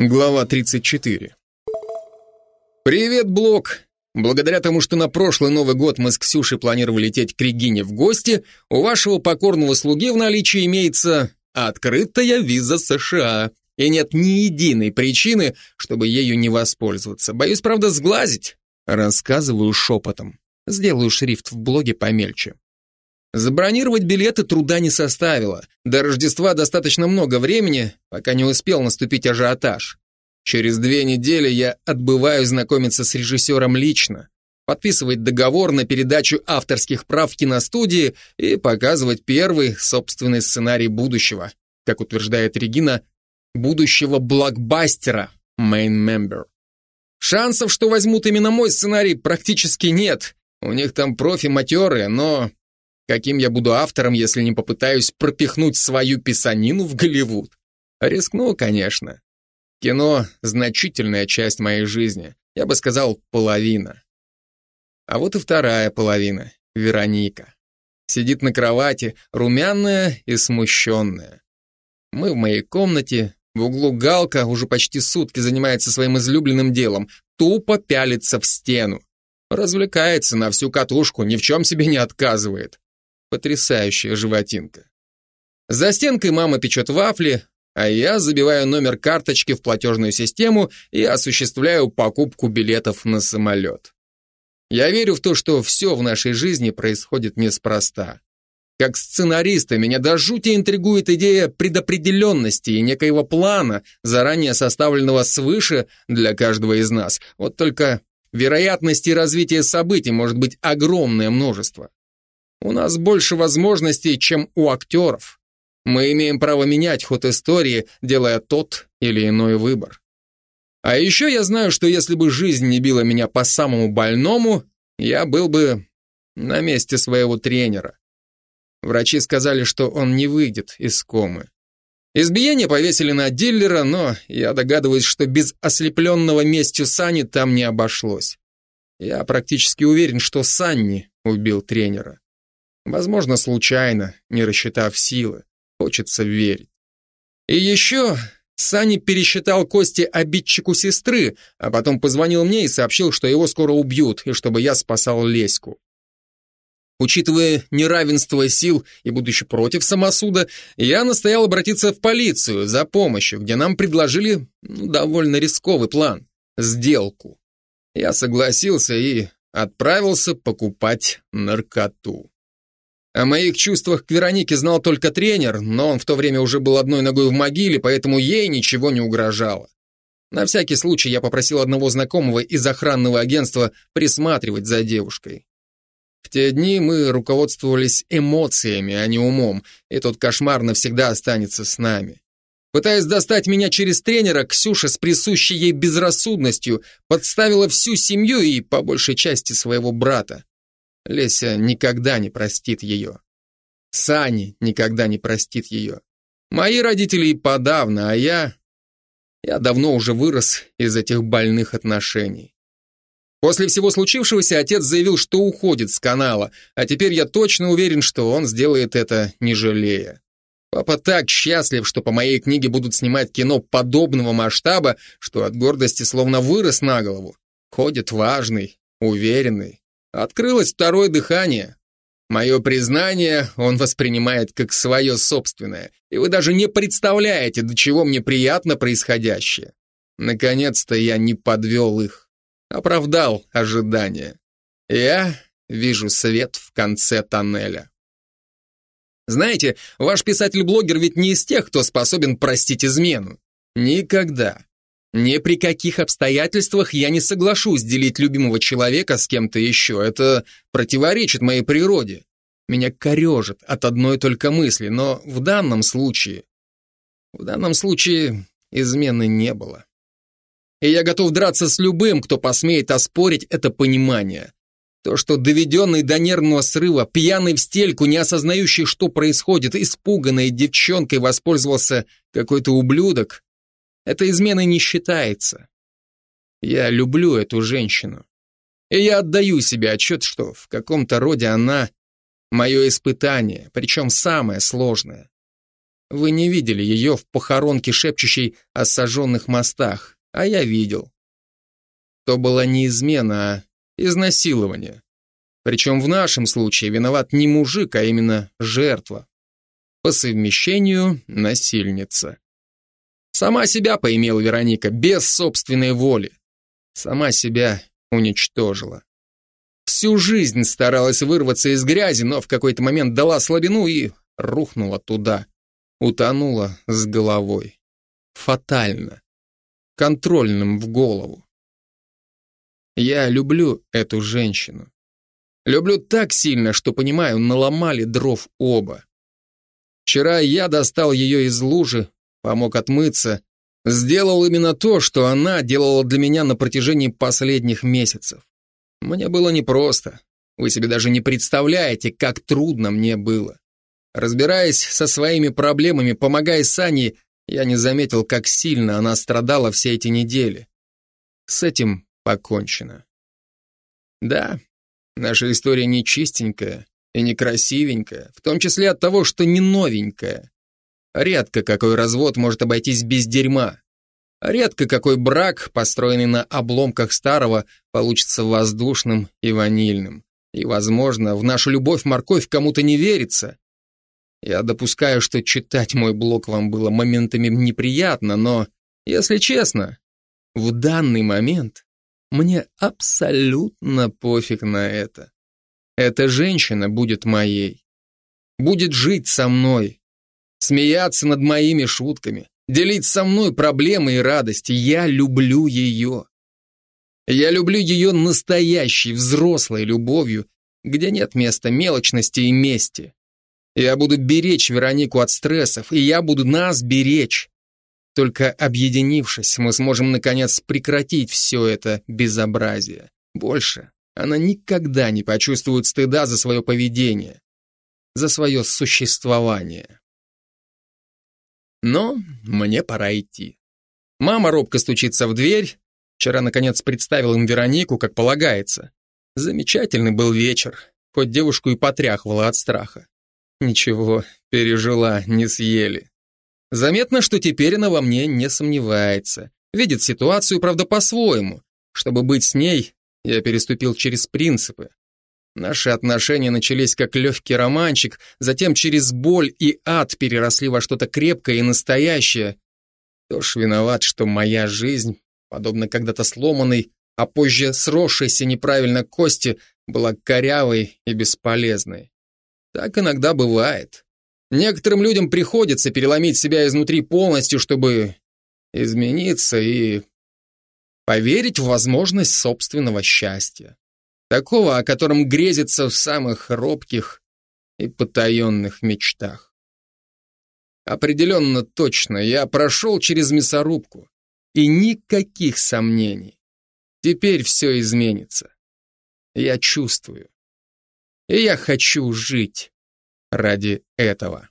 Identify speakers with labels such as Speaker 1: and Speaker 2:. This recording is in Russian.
Speaker 1: Глава 34. Привет, Блок! Благодаря тому, что на прошлый Новый год мы с Ксюшей планировали лететь к Регине в гости, у вашего покорного слуги в наличии имеется открытая виза США. И нет ни единой причины, чтобы ею не воспользоваться. Боюсь, правда, сглазить. Рассказываю шепотом. Сделаю шрифт в блоге помельче. Забронировать билеты труда не составило. До Рождества достаточно много времени, пока не успел наступить ажиотаж. Через две недели я отбываю знакомиться с режиссером лично, подписывать договор на передачу авторских прав в киностудии и показывать первый собственный сценарий будущего, как утверждает Регина, будущего блокбастера Main Member. Шансов, что возьмут именно мой сценарий, практически нет. У них там профи-матерые, но Каким я буду автором, если не попытаюсь пропихнуть свою писанину в Голливуд? Рискну, конечно. Кино – значительная часть моей жизни. Я бы сказал, половина. А вот и вторая половина – Вероника. Сидит на кровати, румяная и смущенная. Мы в моей комнате, в углу Галка уже почти сутки занимается своим излюбленным делом, тупо пялится в стену. Развлекается на всю катушку, ни в чем себе не отказывает. Потрясающая животинка. За стенкой мама печет вафли, а я забиваю номер карточки в платежную систему и осуществляю покупку билетов на самолет. Я верю в то, что все в нашей жизни происходит неспроста. Как сценариста меня до жути интригует идея предопределенности и некоего плана, заранее составленного свыше для каждого из нас. Вот только вероятности развития событий может быть огромное множество. У нас больше возможностей, чем у актеров. Мы имеем право менять ход истории, делая тот или иной выбор. А еще я знаю, что если бы жизнь не била меня по самому больному, я был бы на месте своего тренера. Врачи сказали, что он не выйдет из комы. Избиение повесили на диллера, но я догадываюсь, что без ослепленного местью Сани там не обошлось. Я практически уверен, что Санни убил тренера. Возможно, случайно, не рассчитав силы. Хочется верить. И еще Сани пересчитал кости обидчику сестры, а потом позвонил мне и сообщил, что его скоро убьют, и чтобы я спасал Леську. Учитывая неравенство сил и будучи против самосуда, я настоял обратиться в полицию за помощью, где нам предложили ну, довольно рисковый план – сделку. Я согласился и отправился покупать наркоту. О моих чувствах к Веронике знал только тренер, но он в то время уже был одной ногой в могиле, поэтому ей ничего не угрожало. На всякий случай я попросил одного знакомого из охранного агентства присматривать за девушкой. В те дни мы руководствовались эмоциями, а не умом, и тот кошмар навсегда останется с нами. Пытаясь достать меня через тренера, Ксюша с присущей ей безрассудностью подставила всю семью и, по большей части, своего брата. Леся никогда не простит ее. Сани никогда не простит ее. Мои родители и подавно, а я... Я давно уже вырос из этих больных отношений. После всего случившегося отец заявил, что уходит с канала, а теперь я точно уверен, что он сделает это не жалея. Папа так счастлив, что по моей книге будут снимать кино подобного масштаба, что от гордости словно вырос на голову. Ходит важный, уверенный, Открылось второе дыхание. Мое признание он воспринимает как свое собственное, и вы даже не представляете, до чего мне приятно происходящее. Наконец-то я не подвел их, оправдал ожидания. Я вижу свет в конце тоннеля. Знаете, ваш писатель-блогер ведь не из тех, кто способен простить измену. Никогда. Ни при каких обстоятельствах я не соглашусь делить любимого человека с кем-то еще. Это противоречит моей природе. Меня корежит от одной только мысли, но в данном случае... В данном случае измены не было. И я готов драться с любым, кто посмеет оспорить это понимание. То, что доведенный до нервного срыва, пьяный в стельку, не осознающий, что происходит, испуганной девчонкой воспользовался какой-то ублюдок, это изменой не считается. Я люблю эту женщину. И я отдаю себе отчет, что в каком-то роде она мое испытание, причем самое сложное. Вы не видели ее в похоронке, шепчущей о сожженных мостах, а я видел. То была не измена, а изнасилование. Причем в нашем случае виноват не мужик, а именно жертва. По совмещению насильница. Сама себя поимела Вероника, без собственной воли. Сама себя уничтожила. Всю жизнь старалась вырваться из грязи, но в какой-то момент дала слабину и рухнула туда. Утонула с головой. Фатально. Контрольным в голову. Я люблю эту женщину. Люблю так сильно, что, понимаю, наломали дров оба. Вчера я достал ее из лужи, помог отмыться, сделал именно то, что она делала для меня на протяжении последних месяцев. Мне было непросто. Вы себе даже не представляете, как трудно мне было. Разбираясь со своими проблемами, помогая Сане, я не заметил, как сильно она страдала все эти недели. С этим покончено. Да, Наша история не чистенькая и не красивенькая, в том числе от того, что не новенькая. Редко какой развод может обойтись без дерьма. Редко какой брак, построенный на обломках старого, получится воздушным и ванильным. И, возможно, в нашу любовь морковь кому-то не верится. Я допускаю, что читать мой блог вам было моментами неприятно, но, если честно, в данный момент мне абсолютно пофиг на это. Эта женщина будет моей. Будет жить со мной. Смеяться над моими шутками. Делить со мной проблемы и радости. Я люблю ее. Я люблю ее настоящей, взрослой любовью, где нет места мелочности и мести. Я буду беречь Веронику от стрессов, и я буду нас беречь. Только объединившись, мы сможем, наконец, прекратить все это безобразие. Больше она никогда не почувствует стыда за свое поведение, за свое существование. Но мне пора идти. Мама робко стучится в дверь. Вчера, наконец, представил им Веронику, как полагается. Замечательный был вечер, хоть девушку и потряхивала от страха. Ничего, пережила, не съели. Заметно, что теперь она во мне не сомневается. Видит ситуацию, правда, по-своему. Чтобы быть с ней, я переступил через принципы. Наши отношения начались как легкий романчик, затем через боль и ад переросли во что-то крепкое и настоящее. Кто ж виноват, что моя жизнь, подобно когда-то сломанной, а позже сросшейся неправильно кости, была корявой и бесполезной. Так иногда бывает. Некоторым людям приходится переломить себя изнутри полностью, чтобы измениться и поверить в возможность собственного счастья. Такого, о котором грезится в самых робких и потаенных мечтах. Определенно точно, я прошел через мясорубку, и никаких сомнений. Теперь все изменится. Я чувствую. И я хочу жить ради этого.